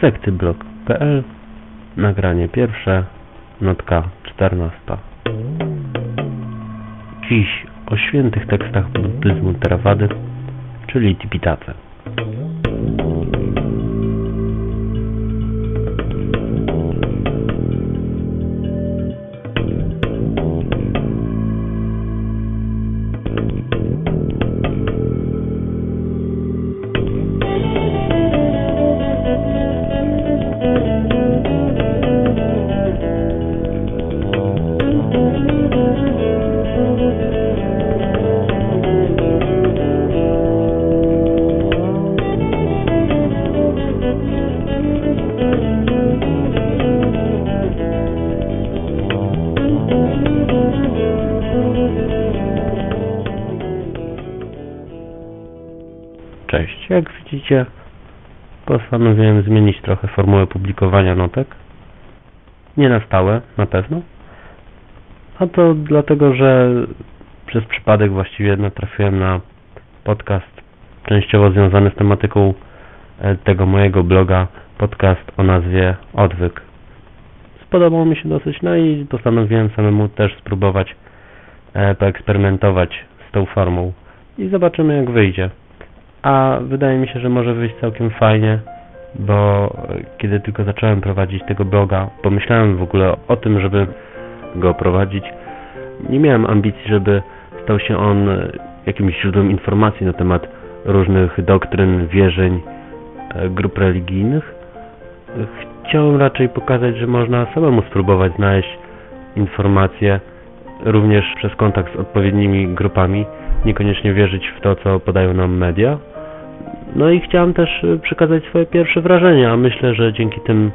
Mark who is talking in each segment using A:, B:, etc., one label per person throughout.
A: sektyblog.pl Nagranie pierwsze, notka czternasta. Dziś o świętych tekstach buddyzmu Theravady, czyli Tipitace. Postanowiłem zmienić trochę formułę publikowania notek. Nie na stałe, na pewno. A to dlatego, że przez przypadek właściwie natrafiłem na podcast częściowo związany z tematyką e, tego mojego bloga, podcast o nazwie Odwyk. Spodobał mi się dosyć, no i postanowiłem samemu też spróbować e, poeksperymentować z tą formą i zobaczymy jak wyjdzie a wydaje mi się, że może wyjść całkiem fajnie, bo kiedy tylko zacząłem prowadzić tego bloga, pomyślałem w ogóle o tym, żeby go prowadzić. Nie miałem ambicji, żeby stał się on jakimś źródłem informacji na temat różnych doktryn, wierzeń, e, grup religijnych. Chciałem raczej pokazać, że można samemu spróbować znaleźć informacje również przez kontakt z odpowiednimi grupami, niekoniecznie wierzyć w to, co podają nam media. No i chciałem też y, przekazać swoje pierwsze wrażenia, a myślę, że dzięki tym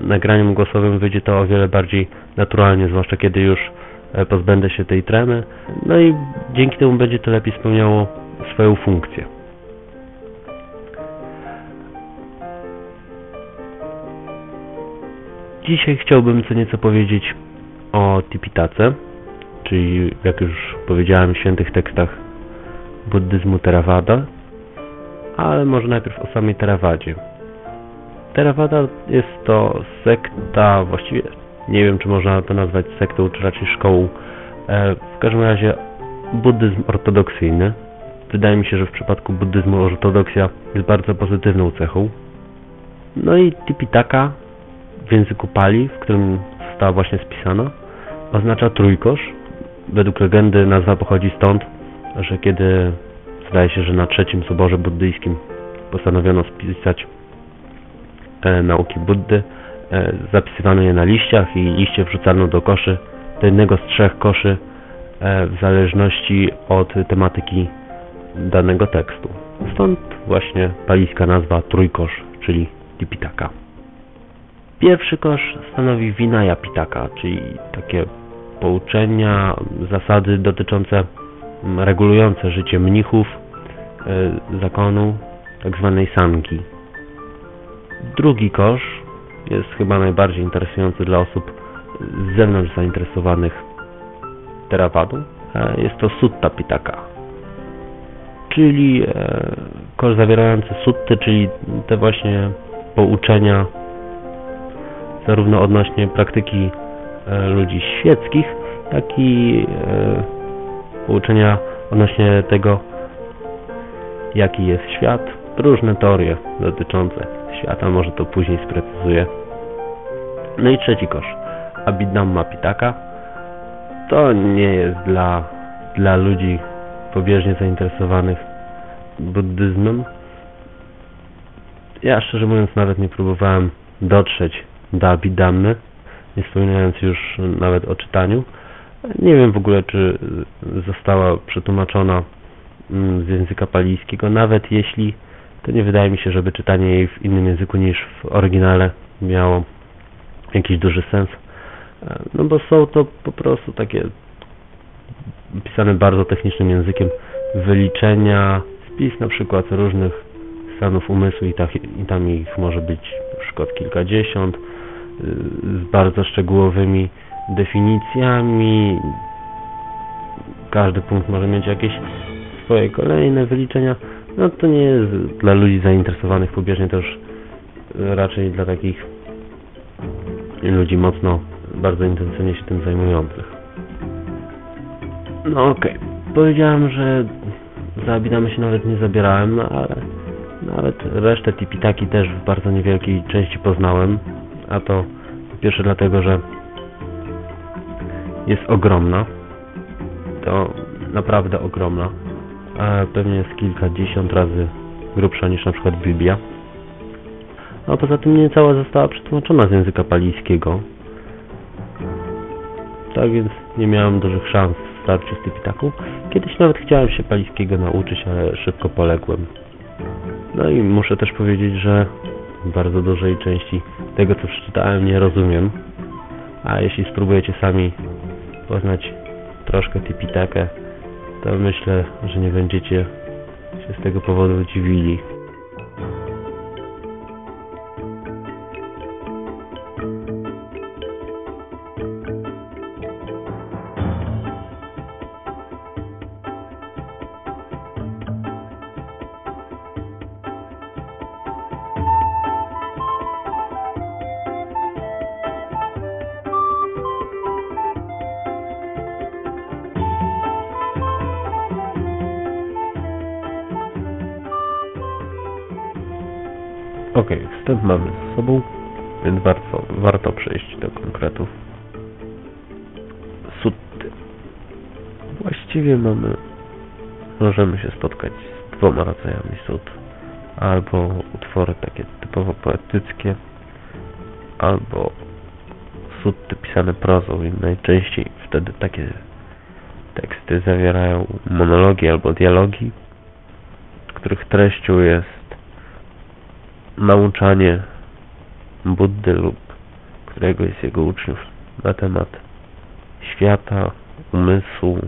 A: nagraniom głosowym wyjdzie to o wiele bardziej naturalnie, zwłaszcza kiedy już e, pozbędę się tej tremy. No i dzięki temu będzie to lepiej spełniało swoją funkcję. Dzisiaj chciałbym co nieco powiedzieć o Tipitace, czyli jak już powiedziałem w świętych tekstach buddyzmu Theravada, ale może najpierw o samej Terawadzie. Theravada jest to sekta, właściwie nie wiem czy można to nazwać sektą, czy raczej szkołą, e, w każdym razie buddyzm ortodoksyjny. Wydaje mi się, że w przypadku buddyzmu ortodoksja jest bardzo pozytywną cechą. No i Tipitaka w języku Pali, w którym została właśnie spisana, oznacza trójkosz. Według legendy nazwa pochodzi stąd, że kiedy zdaje się, że na trzecim soborze buddyjskim postanowiono spisać e, nauki Buddy. E, zapisywano je na liściach i liście wrzucano do koszy, do jednego z trzech koszy e, w zależności od tematyki danego tekstu. Stąd właśnie palijska nazwa trójkosz, czyli Tipitaka. Pierwszy kosz stanowi Vinaya Pitaka, czyli takie pouczenia, zasady dotyczące regulujące życie mnichów zakonu tak zwanej sanki. Drugi kosz jest chyba najbardziej interesujący dla osób z zewnątrz zainteresowanych terawadą. E, jest to Sutta Pitaka, czyli e, kosz zawierający sutty, czyli te właśnie pouczenia zarówno odnośnie praktyki ludzi świeckich, jak i pouczenia odnośnie tego, jaki jest świat. Różne teorie dotyczące świata, może to później sprecyzuję. No i trzeci kosz. Abhidhamma Pitaka. To nie jest dla, dla ludzi pobieżnie zainteresowanych buddyzmem. Ja szczerze mówiąc nawet nie próbowałem dotrzeć do Abhidhammy, nie wspominając już nawet o czytaniu. Nie wiem w ogóle, czy została przetłumaczona z języka palijskiego. Nawet jeśli, to nie wydaje mi się, żeby czytanie jej w innym języku niż w oryginale miało jakiś duży sens. E, no bo są to po prostu takie pisane bardzo technicznym językiem wyliczenia, spis na przykład różnych stanów umysłu i, tak, i tam ich może być na przykład kilkadziesiąt y, z bardzo szczegółowymi definicjami. Każdy punkt może mieć jakieś swoje kolejne wyliczenia. No to nie jest dla ludzi zainteresowanych pobieżnie, to już raczej dla takich ludzi mocno, bardzo intensywnie się tym zajmujących. No okej, powiedziałem, że za się nawet nie zabierałem, no ale nawet resztę Tipitaki też w bardzo niewielkiej części poznałem, a to po pierwsze dlatego, że jest ogromna, to naprawdę ogromna, a pewnie jest kilkadziesiąt razy grubsza niż na przykład Biblia. A poza tym nie cała została przetłumaczona z języka palijskiego. Tak więc nie miałem dużych szans w starciu z Tipitaką. Kiedyś nawet chciałem się palijskiego nauczyć, ale szybko poległem. No i muszę też powiedzieć, że bardzo dużej części tego co przeczytałem nie rozumiem. A jeśli spróbujecie sami poznać troszkę Tipitakę, to myślę, że nie będziecie się z tego powodu dziwili. Właściwie mamy, możemy się spotkać z dwoma rodzajami sut. Albo utwory takie typowo poetyckie, albo sutty pisane prozą i najczęściej wtedy takie teksty zawierają monologi albo dialogi, których treścią jest nauczanie Buddy lub któregoś z jego uczniów na temat świata, umysłu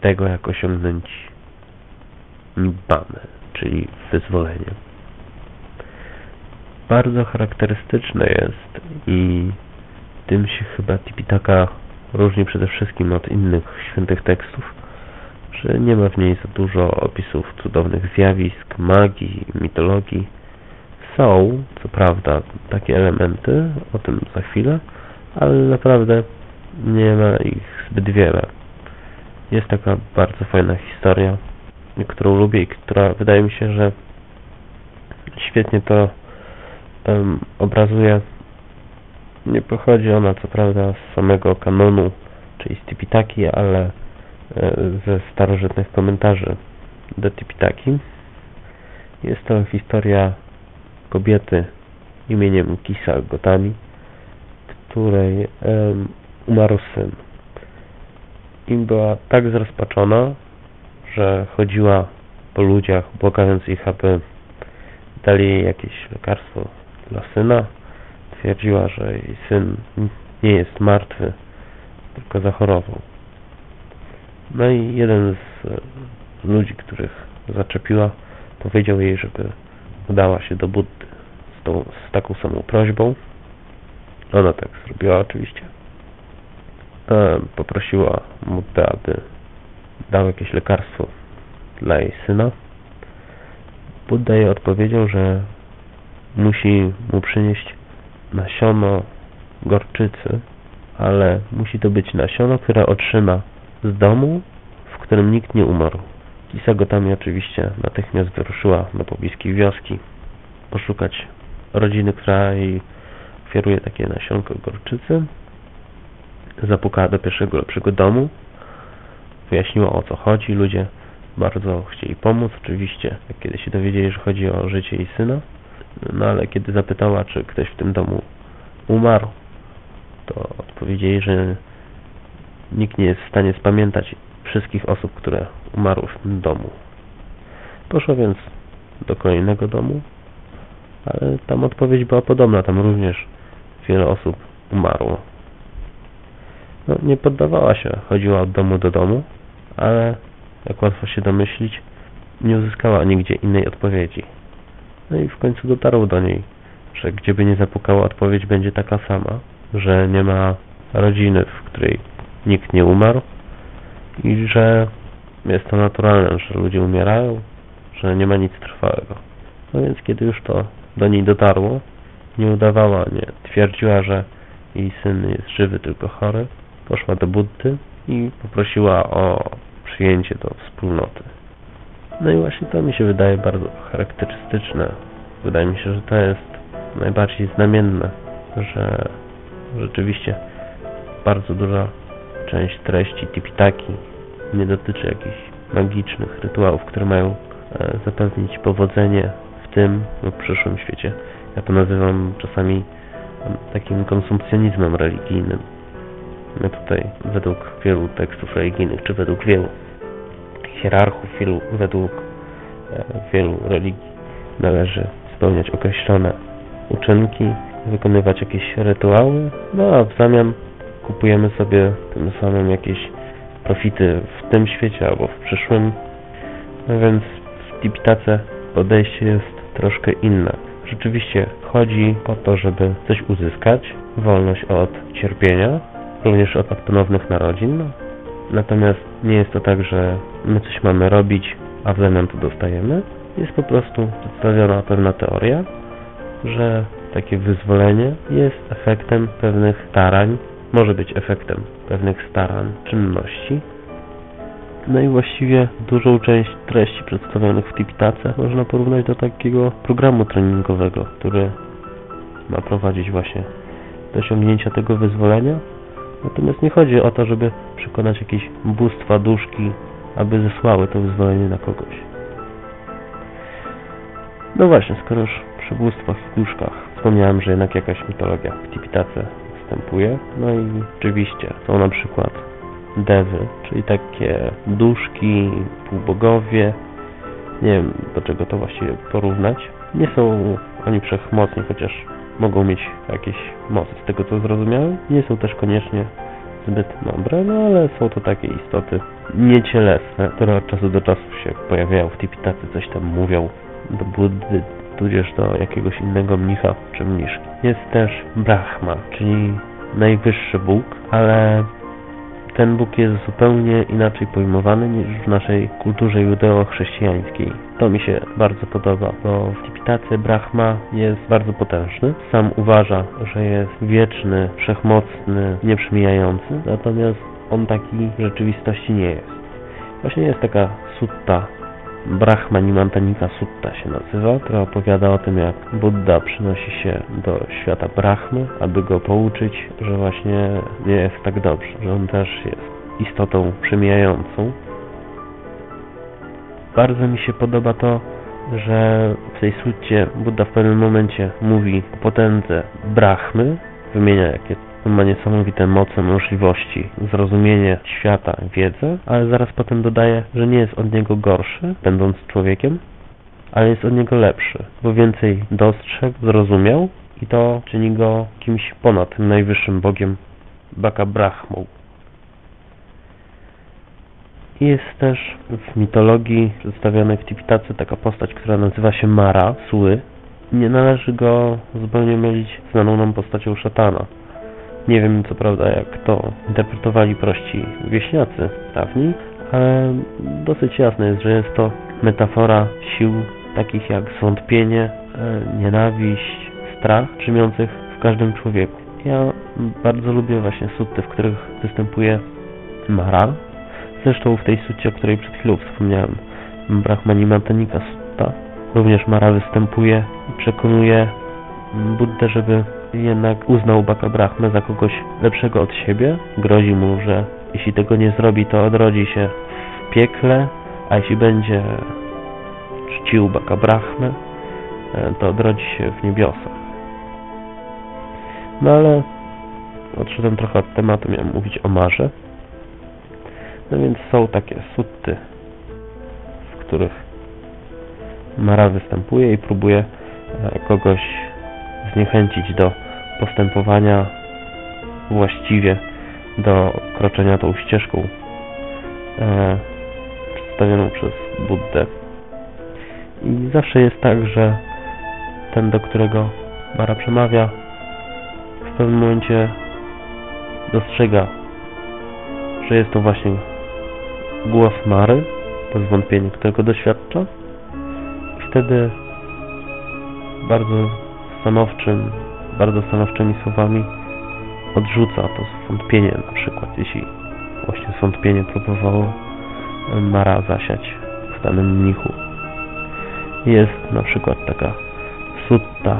A: tego, jak osiągnąć nibbane, czyli wyzwolenie. Bardzo charakterystyczne jest i tym się chyba Tipitaka różni przede wszystkim od innych świętych tekstów, że nie ma w niej za dużo opisów cudownych zjawisk, magii, mitologii. Są, co prawda, takie elementy, o tym za chwilę, ale naprawdę nie ma ich zbyt wiele. Jest taka bardzo fajna historia, którą lubię i która wydaje mi się, że świetnie to um, obrazuje. Nie pochodzi ona co prawda z samego kanonu, czyli z Tipitaki, ale E, ze starożytnych komentarzy do Tipitaki. Jest to historia kobiety imieniem Kisa Gotami, której um, umarł syn. I była tak zrozpaczona, że chodziła po ludziach, błagając ich, aby dali jej jakieś lekarstwo dla syna. Twierdziła, że jej syn nie jest martwy, tylko zachorował. No i jeden z e, ludzi, których zaczepiła, powiedział jej, żeby udała się do Buddy z, tą, z taką samą prośbą. Ona tak zrobiła oczywiście. Poprosiła Buddę, aby dał jakieś lekarstwo dla jej syna. Budda jej odpowiedział, że musi mu przynieść nasiono gorczycy, ale musi to być nasiono, które otrzyma z domu, w którym nikt nie umarł. Lisa Gotami oczywiście natychmiast wyruszyła do pobliskiej wioski poszukać rodziny, która jej ofiaruje takie nasionko gorczycy. Zapukała do pierwszego lepszego domu, wyjaśniła o co chodzi. Ludzie bardzo chcieli pomóc, oczywiście, kiedy się dowiedzieli, że chodzi o życie jej syna. No ale kiedy zapytała, czy ktoś w tym domu umarł, to odpowiedzieli, że Nikt nie jest w stanie spamiętać wszystkich osób, które umarły w tym domu. Poszła więc do kolejnego domu, ale tam odpowiedź była podobna. Tam również wiele osób umarło. No, nie poddawała się, chodziła od domu do domu, ale jak łatwo się domyślić, nie uzyskała nigdzie innej odpowiedzi. No i w końcu dotarło do niej, że gdzieby nie zapukała, odpowiedź będzie taka sama, że nie ma rodziny, w której nikt nie umarł i że jest to naturalne, że ludzie umierają, że nie ma nic trwałego. No więc kiedy już to do niej dotarło. Nie udawała, nie twierdziła, że jej syn jest żywy, tylko chory. Poszła do Buddy i poprosiła o przyjęcie do wspólnoty. No i właśnie to mi się wydaje bardzo charakterystyczne. Wydaje mi się, że to jest najbardziej znamienne, że rzeczywiście bardzo duża część treści Tipitaki nie dotyczy jakichś magicznych rytuałów, które mają e, zapewnić powodzenie w tym lub przyszłym świecie. Ja to nazywam czasami takim konsumpcjonizmem religijnym. My tutaj według wielu tekstów religijnych, czy według wielu hierarchów, wielu, według e, wielu religii należy spełniać określone uczynki, wykonywać jakieś rytuały, no a w zamian kupujemy sobie tym samym jakieś profity w tym świecie albo w przyszłym. No więc w Tipitace podejście jest troszkę inne. Rzeczywiście chodzi o to, żeby coś uzyskać, wolność od cierpienia, również od ponownych narodzin. Natomiast nie jest to tak, że my coś mamy robić, a w zamian to dostajemy. Jest po prostu przedstawiona pewna teoria, że takie wyzwolenie jest efektem pewnych starań, może być efektem pewnych starań, czynności. No i właściwie dużą część treści przedstawionych w Tipitace można porównać do takiego programu treningowego, który ma prowadzić właśnie do osiągnięcia tego wyzwolenia. Natomiast nie chodzi o to, żeby przekonać jakieś bóstwa, duszki, aby zesłały to wyzwolenie na kogoś. No właśnie, skoro już przy bóstwach i duszkach wspomniałem, że jednak jakaś mitologia w Tipitace występuje. No i oczywiście są na przykład dewy, czyli takie duszki, półbogowie. Nie wiem do czego to właściwie porównać. Nie są oni wszechmocni, chociaż mogą mieć jakieś mocy. Z tego co zrozumiałem, nie są też koniecznie zbyt mądre, no ale są to takie istoty niecielesne, które od czasu do czasu się pojawiają w Tipitacy, coś tam mówią do Buddy, tudzież do jakiegoś innego mnicha czy mniszki. Jest też Brahma, czyli najwyższy Bóg, ale ten Bóg jest zupełnie inaczej pojmowany niż w naszej kulturze judeo-chrześcijańskiej. To mi się bardzo podoba, bo w Tipitace Brahma jest bardzo potężny. Sam uważa, że jest wieczny, wszechmocny, nieprzemijający, natomiast on taki w rzeczywistości nie jest. Właśnie jest taka sutta Brahmanimantanika Sutta się nazywa, która opowiada o tym, jak Buddha przynosi się do świata Brahmy, aby go pouczyć, że właśnie nie jest tak dobrze, że on też jest istotą przemijającą. Bardzo mi się podoba to, że w tej sutcie Buddha w pewnym momencie mówi o potędze Brahmy, wymienia jakie on ma niesamowite moce, możliwości, zrozumienie świata, wiedzę, ale zaraz potem dodaje, że nie jest od niego gorszy, będąc człowiekiem, ale jest od niego lepszy, bo więcej dostrzegł, zrozumiał i to czyni go kimś ponad tym najwyższym Bogiem Baka Brahmą. Jest też w mitologii przedstawionej w Tipitace taka postać, która nazywa się Mara, Sły. Nie należy go zupełnie mylić znaną nam postacią szatana. Nie wiem co prawda jak to interpretowali prości wieśniacy dawni, ale dosyć jasne jest, że jest to metafora sił takich jak zwątpienie, e, nienawiść, strach drzemiących w każdym człowieku. Ja bardzo lubię właśnie sutty, w których występuje Mara. Zresztą w tej sutcie, o której przed chwilą wspomniałem, Brahmanimantanika Sutta, również Mara występuje i przekonuje Buddę, żeby jednak uznał Baka Brahmę za kogoś lepszego od siebie. Grozi mu, że jeśli tego nie zrobi, to odrodzi się w piekle, a jeśli będzie czcił Baka Brahmę, e, to odrodzi się w niebiosach. No ale odszedłem trochę od tematu, miałem mówić o Marze. No więc są takie sutty, w których Mara występuje i próbuje e, kogoś zniechęcić do postępowania właściwie do kroczenia tą ścieżką e, przedstawioną przez Buddę. I zawsze jest tak, że ten, do którego Mara przemawia, w pewnym momencie dostrzega, że jest to właśnie głos Mary, to, bez wątpienia, którego doświadcza. I wtedy, bardzo stanowczym, bardzo stanowczymi słowami odrzuca to zwątpienie na przykład, jeśli właśnie zwątpienie próbowało e, Mara zasiać w danym mnichu. Jest na przykład taka sutta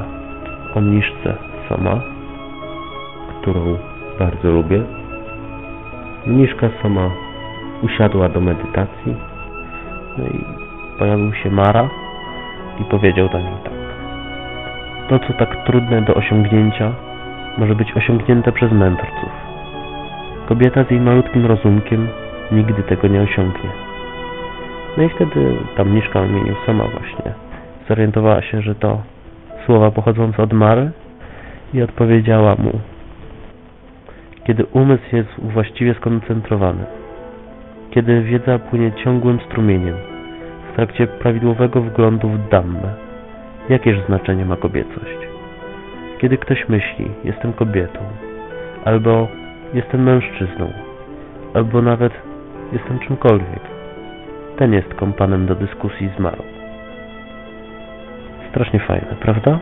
A: o mniszce sama, którą bardzo lubię. Mniszka sama usiadła do medytacji, no i pojawił się Mara i powiedział do niej tak. To, co tak trudne do osiągnięcia, może być osiągnięte przez mędrców. Kobieta z jej malutkim rozumkiem nigdy tego nie osiągnie. No i wtedy ta mniszka o imieniu sama właśnie zorientowała się, że to słowa pochodzące od Mary i odpowiedziała mu kiedy umysł jest właściwie skoncentrowany, kiedy wiedza płynie ciągłym strumieniem, w trakcie prawidłowego wglądu w dammę, jakież znaczenie ma kobiecość? Kiedy ktoś myśli, jestem kobietą, albo jestem mężczyzną, albo nawet jestem czymkolwiek, ten jest kompanem do dyskusji z Marą. Strasznie fajne, prawda?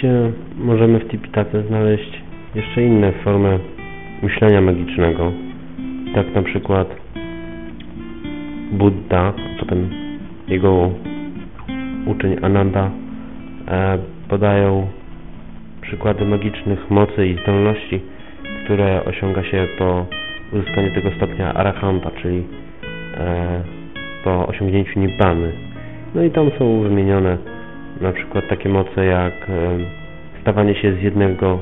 A: Oczywiście możemy w Tipitace znaleźć jeszcze inne formy myślenia magicznego. Tak na przykład Buddha, potem jego uczeń Ananda e, podają przykłady magicznych mocy i zdolności, które osiąga się po uzyskaniu tego stopnia arahanta, czyli e, po osiągnięciu nibbany. No i tam są wymienione na przykład takie moce jak e, stawanie się z jednego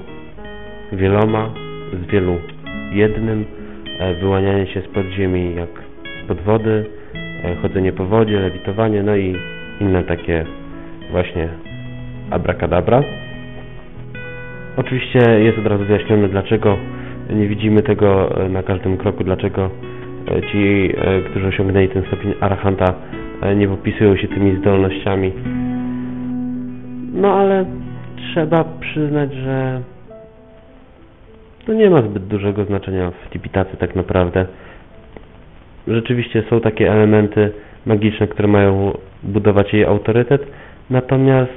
A: wieloma, z wielu jednym, e, wyłanianie się z podziemi jak spod wody, e, chodzenie po wodzie, lewitowanie, no i inne takie właśnie abracadabra. Oczywiście jest od razu wyjaśnione, dlaczego nie widzimy tego na każdym kroku, dlaczego ci, którzy osiągnęli ten stopień arahanta, nie popisują się tymi zdolnościami no ale trzeba przyznać, że to nie ma zbyt dużego znaczenia w tipitacy tak naprawdę. Rzeczywiście są takie elementy magiczne, które mają budować jej autorytet, natomiast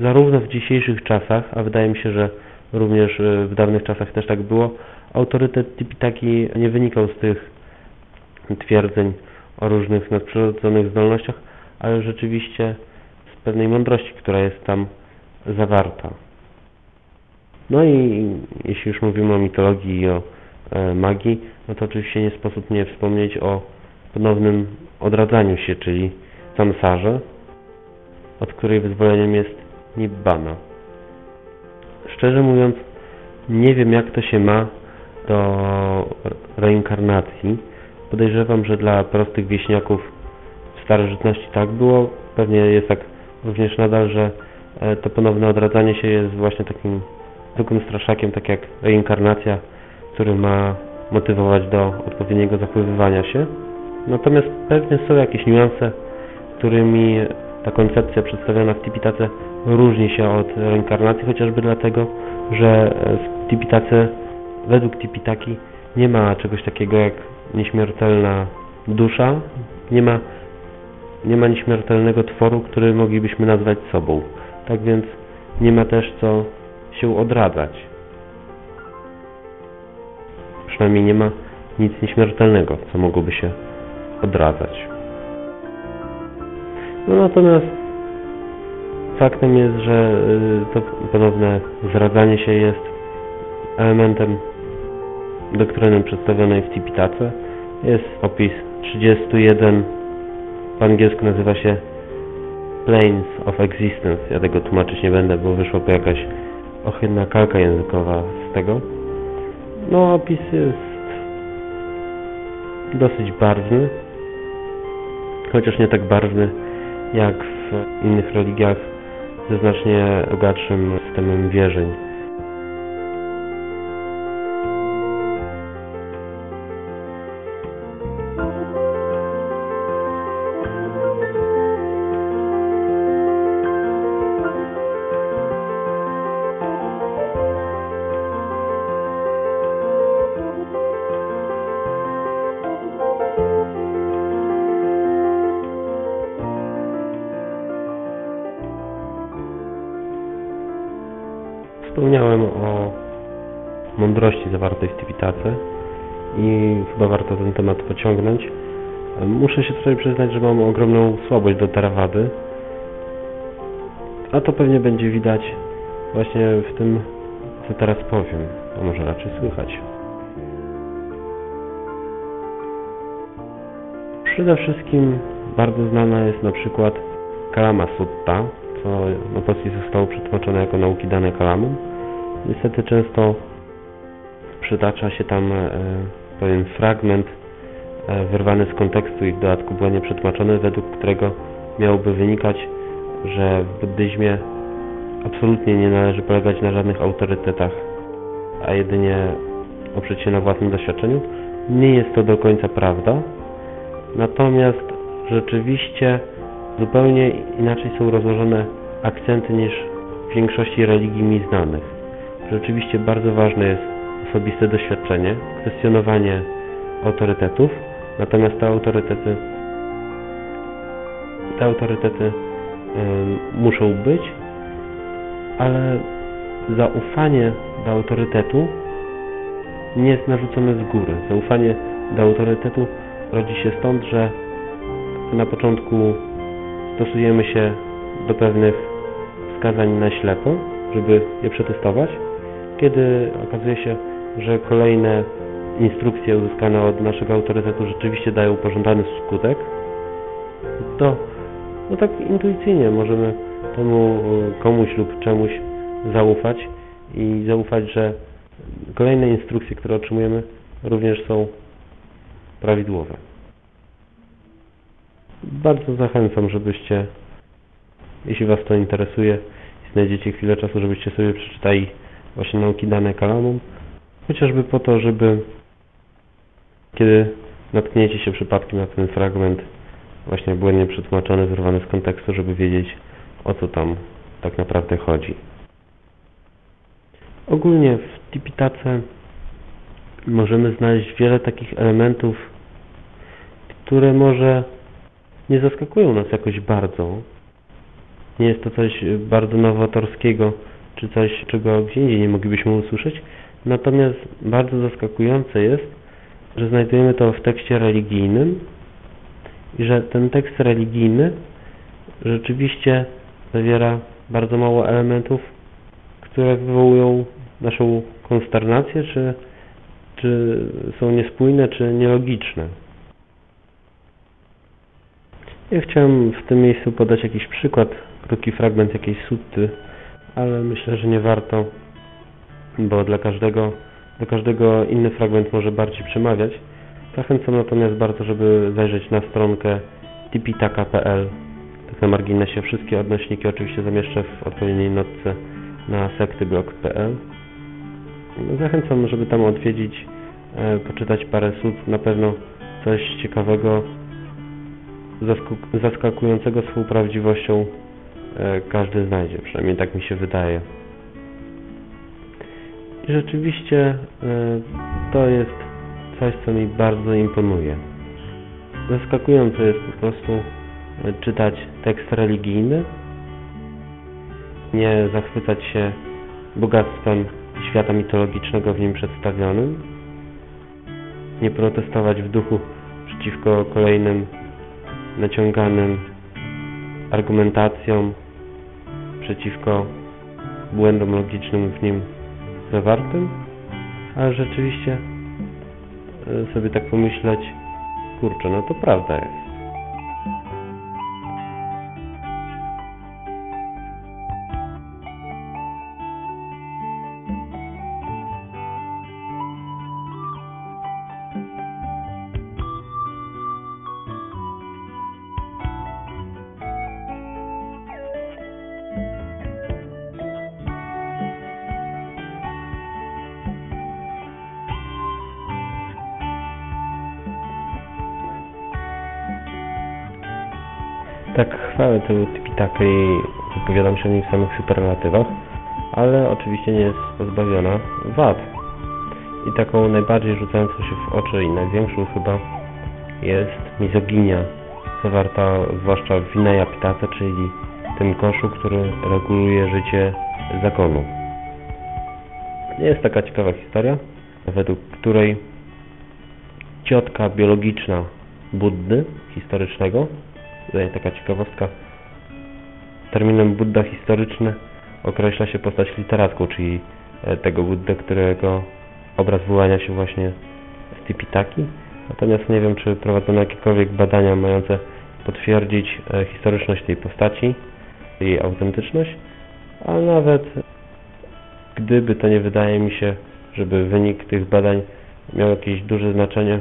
A: zarówno w dzisiejszych czasach, a wydaje mi się, że również w dawnych czasach też tak było, autorytet Tipitaki nie wynikał z tych twierdzeń o różnych nadprzyrodzonych zdolnościach, ale rzeczywiście pewnej mądrości, która jest tam zawarta. No i jeśli już mówimy o mitologii i o e, magii, no to oczywiście nie sposób nie wspomnieć o ponownym odradzaniu się, czyli samsarze, od której wyzwoleniem jest nibbana. Szczerze mówiąc, nie wiem jak to się ma do reinkarnacji. Podejrzewam, że dla prostych wieśniaków starożytności tak było, pewnie jest tak również nadal, że e, to ponowne odradzanie się jest właśnie takim zwykłym straszakiem, tak jak reinkarnacja, który ma motywować do odpowiedniego zachowywania się. Natomiast pewnie są jakieś niuanse, którymi ta koncepcja przedstawiona w Tipitace różni się od reinkarnacji, chociażby dlatego, że w Tipitace, według Tipitaki nie ma czegoś takiego jak nieśmiertelna dusza, nie ma nie ma nieśmiertelnego tworu, który moglibyśmy nazwać sobą. Tak więc nie ma też co się odradzać. Przynajmniej nie ma nic nieśmiertelnego, co mogłoby się odradzać. No natomiast faktem jest, że y, to ponowne zradzanie się jest elementem doktryny przedstawionej w Tipitace. Jest opis 31 po angielsku nazywa się Planes of Existence. Ja tego tłumaczyć nie będę, bo wyszła po jakaś ohydna kalka językowa z tego. No, opis jest dosyć barwny, chociaż nie tak barwny jak w innych religiach ze znacznie bogatszym systemem wierzeń. Wspomniałem o mądrości zawartej w Tipitace i chyba warto ten temat pociągnąć. Muszę się tutaj przyznać, że mam ogromną słabość do Tarawady, a to pewnie będzie widać właśnie w tym, co teraz powiem, a może raczej słychać. Przede wszystkim bardzo znana jest na przykład Kalama Sutta, co polski zostało przetłumaczone jako nauki dane Kalamum. Niestety często przytacza się tam e, pewien fragment e, wyrwany z kontekstu i w dodatku błędnie przetłumaczony, według którego miałoby wynikać, że w buddyzmie absolutnie nie należy polegać na żadnych autorytetach, a jedynie oprzeć się na własnym doświadczeniu. Nie jest to do końca prawda, natomiast rzeczywiście zupełnie inaczej są rozłożone akcenty niż w większości religii mi znanych. Rzeczywiście bardzo ważne jest osobiste doświadczenie, kwestionowanie autorytetów, natomiast te autorytety te autorytety y, muszą być, ale zaufanie do autorytetu nie jest narzucone z góry. Zaufanie do autorytetu rodzi się stąd, że na początku stosujemy się do pewnych wskazań na ślepo, żeby je przetestować. Kiedy okazuje się, że kolejne instrukcje uzyskane od naszego autorytetu rzeczywiście dają pożądany skutek, to no tak intuicyjnie możemy temu y, komuś lub czemuś zaufać i zaufać, że kolejne instrukcje, które otrzymujemy również są prawidłowe. Bardzo zachęcam, żebyście, jeśli Was to interesuje znajdziecie chwilę czasu, żebyście sobie przeczytali właśnie nauki dane Kalamum, chociażby po to, żeby kiedy natkniecie się przypadkiem na ten fragment właśnie błędnie przetłumaczony, wyrwany z kontekstu, żeby wiedzieć o co tam tak naprawdę chodzi. Ogólnie w Tipitace możemy znaleźć wiele takich elementów, które może nie zaskakują nas jakoś bardzo. Nie jest to coś bardzo nowatorskiego, czy coś, czego gdzie indziej nie moglibyśmy usłyszeć. Natomiast bardzo zaskakujące jest, że znajdujemy to w tekście religijnym i że ten tekst religijny rzeczywiście zawiera bardzo mało elementów, które wywołują naszą konsternację, czy, czy są niespójne, czy nielogiczne. Ja chciałem w tym miejscu podać jakiś przykład, krótki fragment jakiejś sutty, ale myślę, że nie warto, bo dla każdego, do każdego inny fragment może bardziej przemawiać. Zachęcam natomiast bardzo, żeby zajrzeć na stronkę tipitaka.pl tak na marginesie wszystkie odnośniki oczywiście zamieszczę w odpowiedniej notce na sektyblog.pl Zachęcam, żeby tam odwiedzić, e, poczytać parę słów, na pewno coś ciekawego zaskakującego swą prawdziwością każdy znajdzie, przynajmniej tak mi się wydaje. I rzeczywiście e, to jest coś, co mi bardzo imponuje. Zaskakujące jest po prostu e, czytać tekst religijny, nie zachwycać się bogactwem świata mitologicznego w nim przedstawionym, nie protestować w duchu przeciwko kolejnym naciąganym argumentacją przeciwko błędom logicznym w nim zawartym, ale rzeczywiście e, sobie tak pomyśleć, kurczę, no to prawda jest. Tak chwalę tę Tipitakę i wypowiadam się o niej w samych superlatywach, ale oczywiście nie jest pozbawiona wad. I taką najbardziej rzucającą się w oczy i największą chyba jest mizoginia, zawarta zwłaszcza w Vinaya Pitaka, czyli tym koszu, który reguluje życie zakonu. Jest taka ciekawa historia, według której ciotka biologiczna Buddy historycznego, tutaj taka ciekawostka, terminem Buddha historyczny określa się postać literacką, czyli e, tego Buddę, którego obraz wyłania się właśnie z Tipitaki. Natomiast nie wiem, czy prowadzono jakiekolwiek badania mające potwierdzić e, historyczność tej postaci, jej autentyczność, ale nawet gdyby to nie wydaje mi się, żeby wynik tych badań miał jakieś duże znaczenie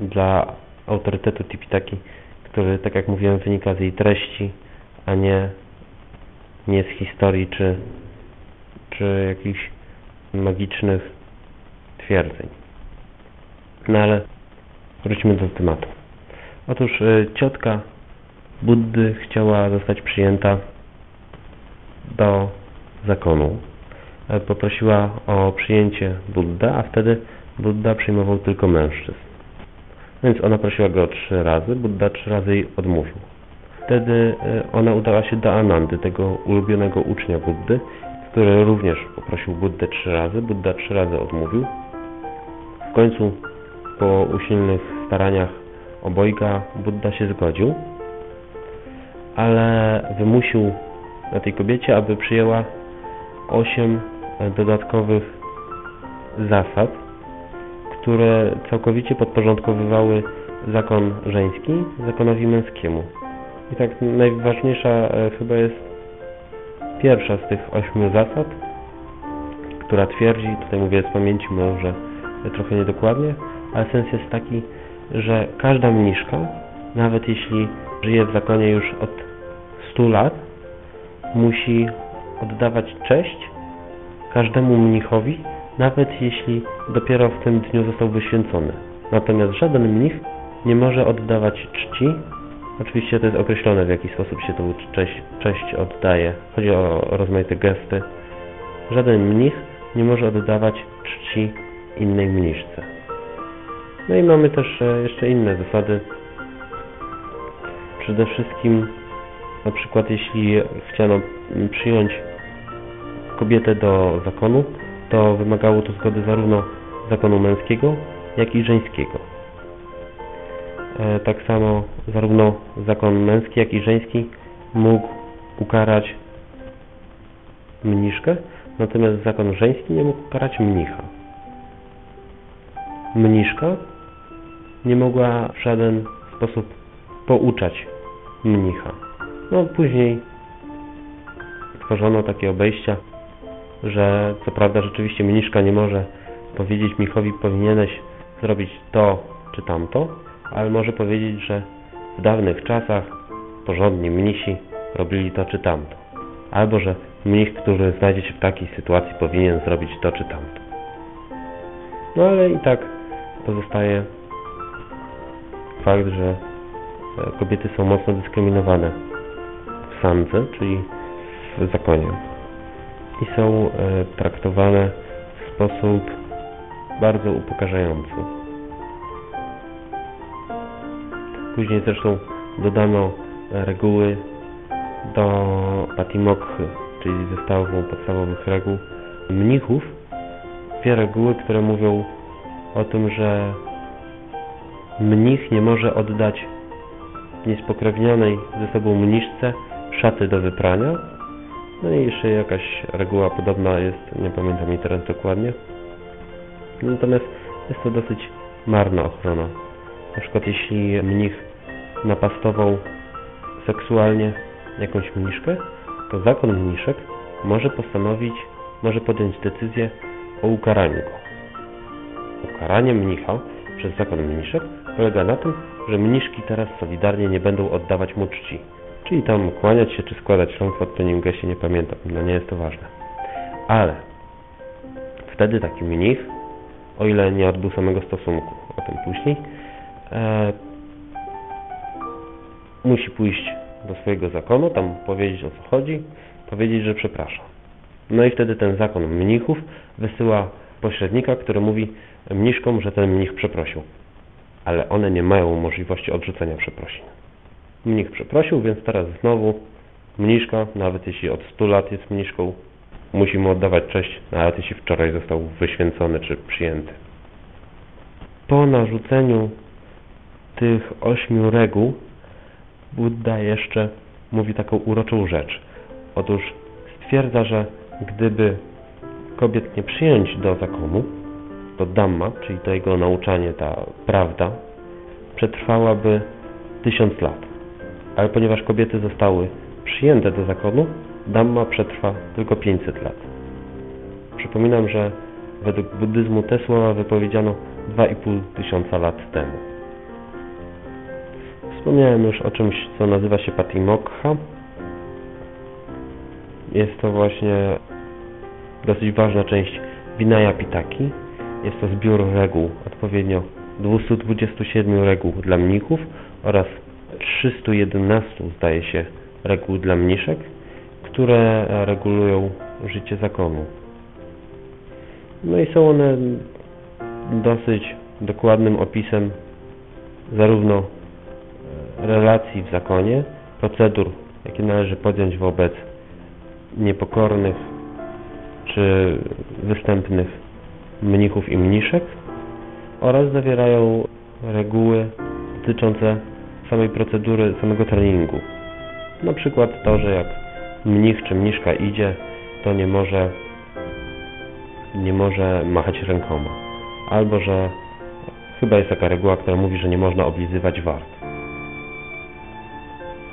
A: dla autorytetu Tipitaki, który, tak jak mówiłem, wynika z jej treści, a nie, nie z historii czy, czy jakichś magicznych twierdzeń. No ale wróćmy do tematu. Otóż y, ciotka Buddy chciała zostać przyjęta do zakonu. E, poprosiła o przyjęcie Budda, a wtedy Budda przyjmował tylko mężczyzn. Więc ona prosiła go trzy razy, Budda trzy razy jej odmówił. Wtedy e, ona udała się do Anandy, tego ulubionego ucznia Buddy, który również poprosił Buddę trzy razy. Budda trzy razy odmówił. W końcu po usilnych staraniach obojga Budda się zgodził, ale wymusił na tej kobiecie, aby przyjęła osiem dodatkowych zasad, które całkowicie podporządkowywały zakon żeński zakonowi męskiemu. I tak najważniejsza e, chyba jest pierwsza z tych ośmiu zasad, która twierdzi, tutaj mówię z pamięci może trochę niedokładnie, ale sens jest taki, że każda mniszka, nawet jeśli żyje w zakonie już od 100 lat, musi oddawać cześć każdemu mnichowi, nawet jeśli dopiero w tym dniu został wyświęcony. Natomiast żaden mnich nie może oddawać czci. Oczywiście to jest określone, w jaki sposób się tą cześć, cześć oddaje. Chodzi o rozmaite gesty. Żaden mnich nie może oddawać czci innej mniszce. No i mamy też e, jeszcze inne zasady. Przede wszystkim na przykład jeśli chciano przyjąć kobietę do zakonu, to wymagało to zgody zarówno zakonu męskiego, jak i żeńskiego. E, tak samo zarówno zakon męski, jak i żeński mógł ukarać mniszkę, natomiast zakon żeński nie mógł ukarać mnicha. Mniszka nie mogła w żaden sposób pouczać mnicha. No później tworzono takie obejścia, że co prawda rzeczywiście mniszka nie może powiedzieć Michowi powinieneś zrobić to czy tamto, ale może powiedzieć, że w dawnych czasach porządni mnisi robili to czy tamto. Albo, że mnich, który znajdzie się w takiej sytuacji powinien zrobić to czy tamto. No ale i tak pozostaje fakt, że e, kobiety są mocno dyskryminowane w sandze, czyli w zakonie i są e, traktowane w sposób bardzo upokarzający. Później zresztą dodano reguły do Patimokhy, czyli zestawu podstawowych reguł mnichów. Dwie reguły, które mówią o tym, że mnich nie może oddać niespokrewnionej ze sobą mniszce szaty do wyprania no i jeszcze jakaś reguła podobna jest, nie pamiętam jej teraz dokładnie. Natomiast jest to dosyć marna ochrona. Na przykład jeśli mnich napastował seksualnie jakąś mniszkę, to zakon mniszek może postanowić, może podjąć decyzję o ukaraniu go. Ukaranie mnicha przez zakon mniszek polega na tym, że mniszki teraz solidarnie nie będą oddawać mu czci. Czyli tam kłaniać się czy składać rąk w odpowiednim geście, nie pamiętam, no nie jest to ważne. Ale wtedy taki mnich, o ile nie odbył samego stosunku, o tym później, e, musi pójść do swojego zakonu, tam powiedzieć o co chodzi, powiedzieć, że przeprasza. No i wtedy ten zakon mnichów wysyła pośrednika, który mówi mniszkom, że ten mnich przeprosił. Ale one nie mają możliwości odrzucenia przeprosin. Mnich przeprosił, więc teraz znowu mniszka, nawet jeśli od 100 lat jest mniszką, musi mu oddawać cześć, nawet jeśli wczoraj został wyświęcony czy przyjęty. Po narzuceniu tych ośmiu reguł Buddha jeszcze mówi taką uroczą rzecz. Otóż stwierdza, że gdyby kobiet nie przyjąć do zakonu, to Dhamma, czyli to jego nauczanie, ta prawda, przetrwałaby tysiąc lat. Ale ponieważ kobiety zostały przyjęte do zakonu, Dhamma przetrwa tylko 500 lat. Przypominam, że według buddyzmu te słowa wypowiedziano 2,5 tysiąca lat temu. Wspomniałem już o czymś, co nazywa się Patimokha. Jest to właśnie dosyć ważna część Vinaya Pitaki. Jest to zbiór reguł, odpowiednio 227 reguł dla mnichów oraz 311 zdaje się reguł dla mniszek, które regulują życie zakonu. No i są one dosyć dokładnym opisem zarówno relacji w zakonie, procedur, jakie należy podjąć wobec niepokornych czy występnych mnichów i mniszek oraz zawierają reguły dotyczące samej procedury, samego treningu. Na przykład to, że jak mnich czy mniszka idzie, to nie może nie może machać rękoma. Albo, że chyba jest taka reguła, która mówi, że nie można oblizywać wart.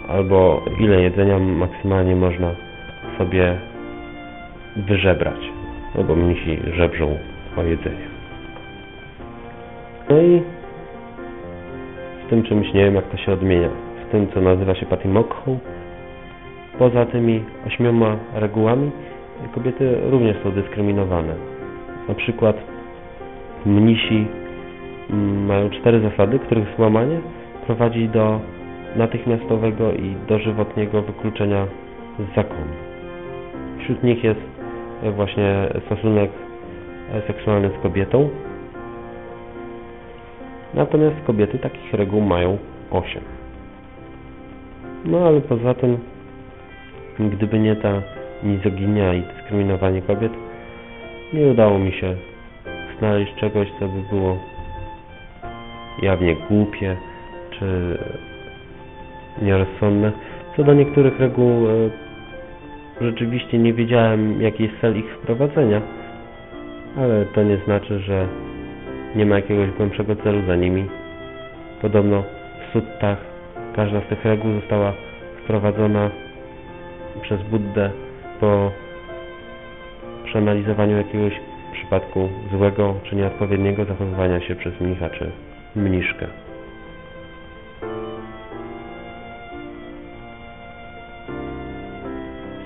A: Albo ile jedzenia maksymalnie można sobie wyżebrać. No bo mnisi żebrzą o jedzenie. No i tym czymś nie wiem jak to się odmienia. W tym co nazywa się patimokhą. Poza tymi ośmioma regułami kobiety również są dyskryminowane. Na przykład mnisi mm, mają cztery zasady, których złamanie prowadzi do natychmiastowego i dożywotniego wykluczenia z zakonu. Wśród nich jest właśnie stosunek seksualny z kobietą. Natomiast kobiety takich reguł mają 8. No ale poza tym, gdyby nie ta mizoginia i dyskryminowanie kobiet, nie udało mi się znaleźć czegoś, co by było jawnie głupie, czy nierozsądne. Co do niektórych reguł e, rzeczywiście nie wiedziałem jaki jest cel ich wprowadzenia, ale to nie znaczy, że nie ma jakiegoś głębszego celu za nimi. Podobno w suttach każda z tych reguł została wprowadzona przez Buddę po przeanalizowaniu jakiegoś przypadku złego czy nieodpowiedniego zachowywania się przez mnicha czy mniszkę.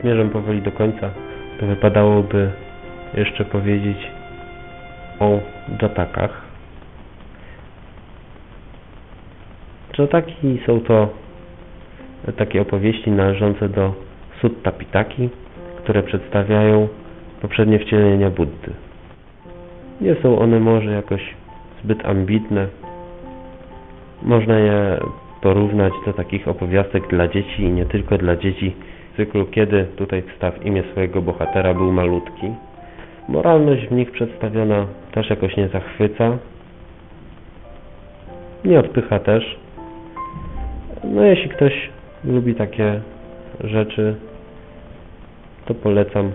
A: Zmierzam powoli do końca. To wypadałoby jeszcze powiedzieć o jatakach. Jataki są to takie opowieści należące do Sutta Pitaki, które przedstawiają poprzednie wcielenia Buddy. Nie są one może jakoś zbyt ambitne. Można je porównać do takich opowiastek dla dzieci i nie tylko dla dzieci w cyklu Kiedy tutaj wstaw imię swojego bohatera był malutki. Moralność w nich przedstawiona też jakoś nie zachwyca. Nie odpycha też. No jeśli ktoś lubi takie rzeczy, to polecam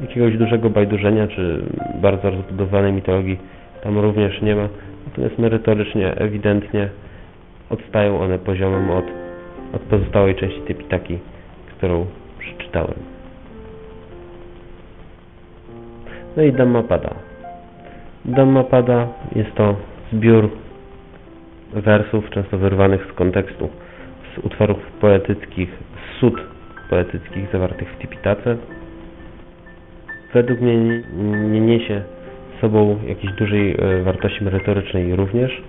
A: jakiegoś dużego bajdurzenia, czy bardzo rozbudowanej mitologii tam również nie ma. Natomiast merytorycznie, ewidentnie odstają one poziomem od, od pozostałej części tej pitaki, którą przeczytałem. No i Dhammapada. Dhammapada jest to zbiór wersów, często wyrwanych z kontekstu, z utworów poetyckich, z sut poetyckich zawartych w Tipitace. Według mnie nie niesie sobą jakiejś dużej e, wartości merytorycznej również.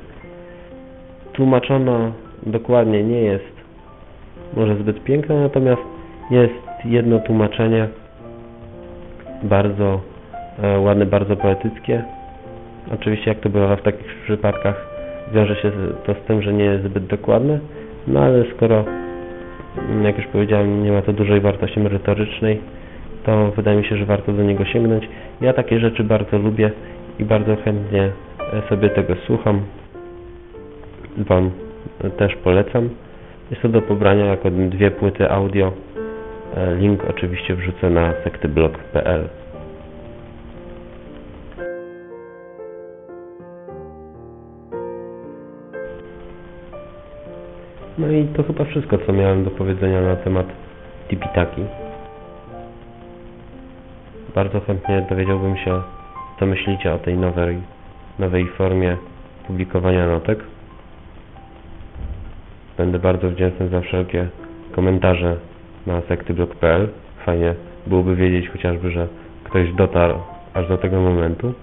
A: Tłumaczona dokładnie nie jest może zbyt piękna, natomiast jest jedno tłumaczenie bardzo ładne, bardzo poetyckie. Oczywiście jak to bywa w takich przypadkach wiąże się to z tym, że nie jest zbyt dokładne, no ale skoro mm, jak już powiedziałem nie ma to dużej wartości merytorycznej, to wydaje mi się, że warto do niego sięgnąć. Ja takie rzeczy bardzo lubię i bardzo chętnie e, sobie tego słucham. Wam też polecam. Jest to do pobrania jako dwie płyty audio. E, Link oczywiście wrzucę na sektyblog.pl. No i to chyba wszystko, co miałem do powiedzenia na temat Tipitaki. Bardzo chętnie dowiedziałbym się, co myślicie o tej nowej, nowej formie publikowania notek. Będę bardzo wdzięczny za wszelkie komentarze na sektyblog.pl. Fajnie byłoby wiedzieć chociażby, że ktoś dotarł aż do tego momentu.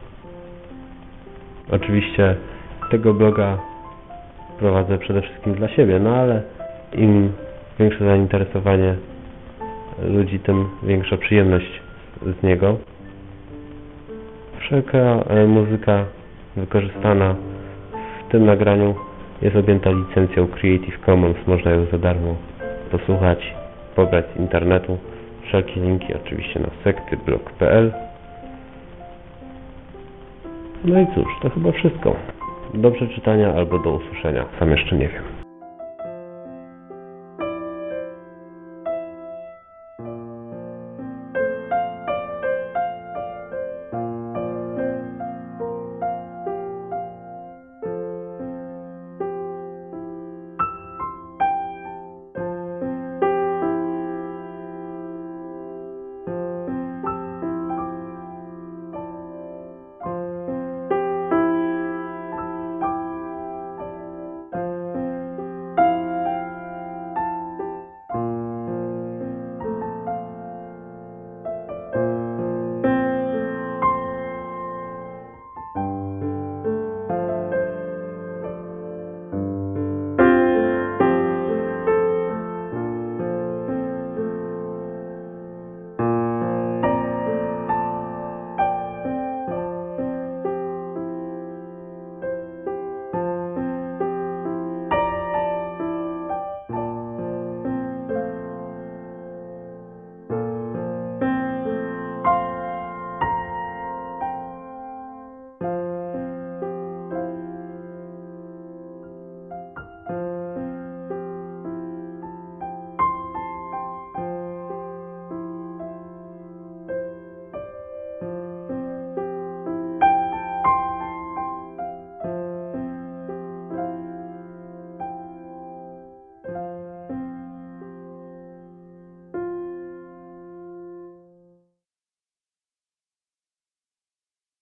A: Oczywiście tego bloga prowadzę przede wszystkim dla siebie, no ale im większe zainteresowanie ludzi, tym większa przyjemność z niego. Wszelka e, muzyka wykorzystana w tym nagraniu jest objęta licencją Creative Commons. Można ją za darmo posłuchać, pobrać z internetu. Wszelkie linki oczywiście na sektyblog.pl No i cóż, to chyba wszystko. Do przeczytania albo do usłyszenia. Sam jeszcze nie wiem.